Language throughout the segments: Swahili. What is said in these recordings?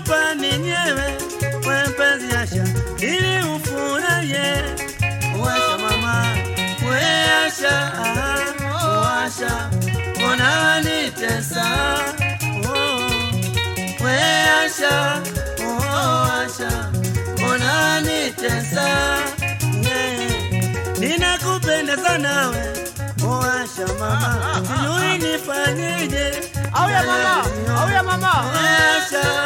Nilikupa mwenyewe we mpenzi Asha, ili ufurahie. Mama, we Asha, Asha unanitesa, oh, we Asha, oh, Asha ninakupenda sana we. Mama, ah, ah, ah, sijui nifanyeje, mama, au ya mama, Asha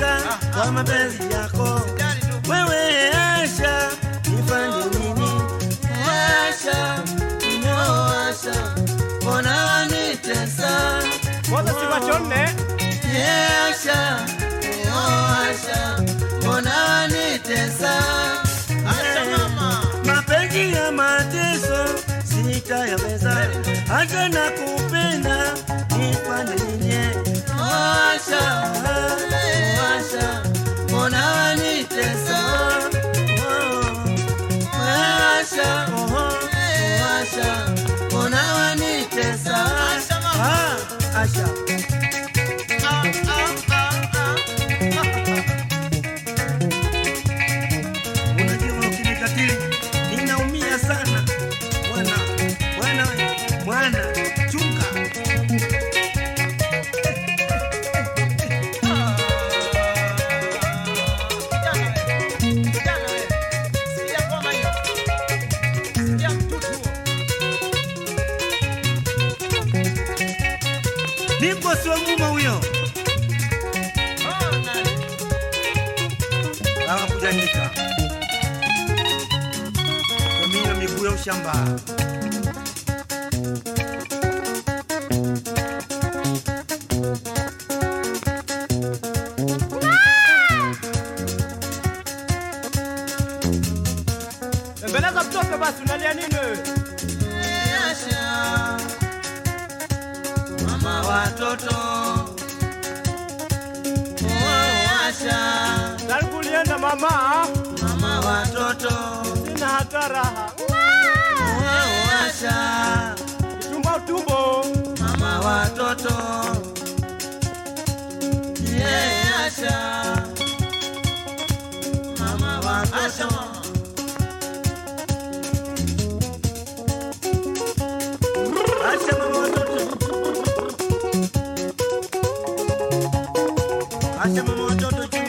ninateseka kwa mapenzi yako wewe Asha, nifanye nini? Asha, Asha, mbona wanitesa? Asha, Asha, mbona wanitesa? Mapenzi ya mateso sitayaweza, hata nakupenda nifanye nini? Asha. Niko sio muma huyo. Hawakujanika. kamina miguu ya ushamba. Embeleza mtoto basi unalia nini mama watoto. Mwasha Asha, Tangu ulienda mama, mama watoto. sina hata raha. Utumbo Tumbo tumbo. mama watoto. Yeah, Asha, mama watoto. Asha, Asha, mama watoto.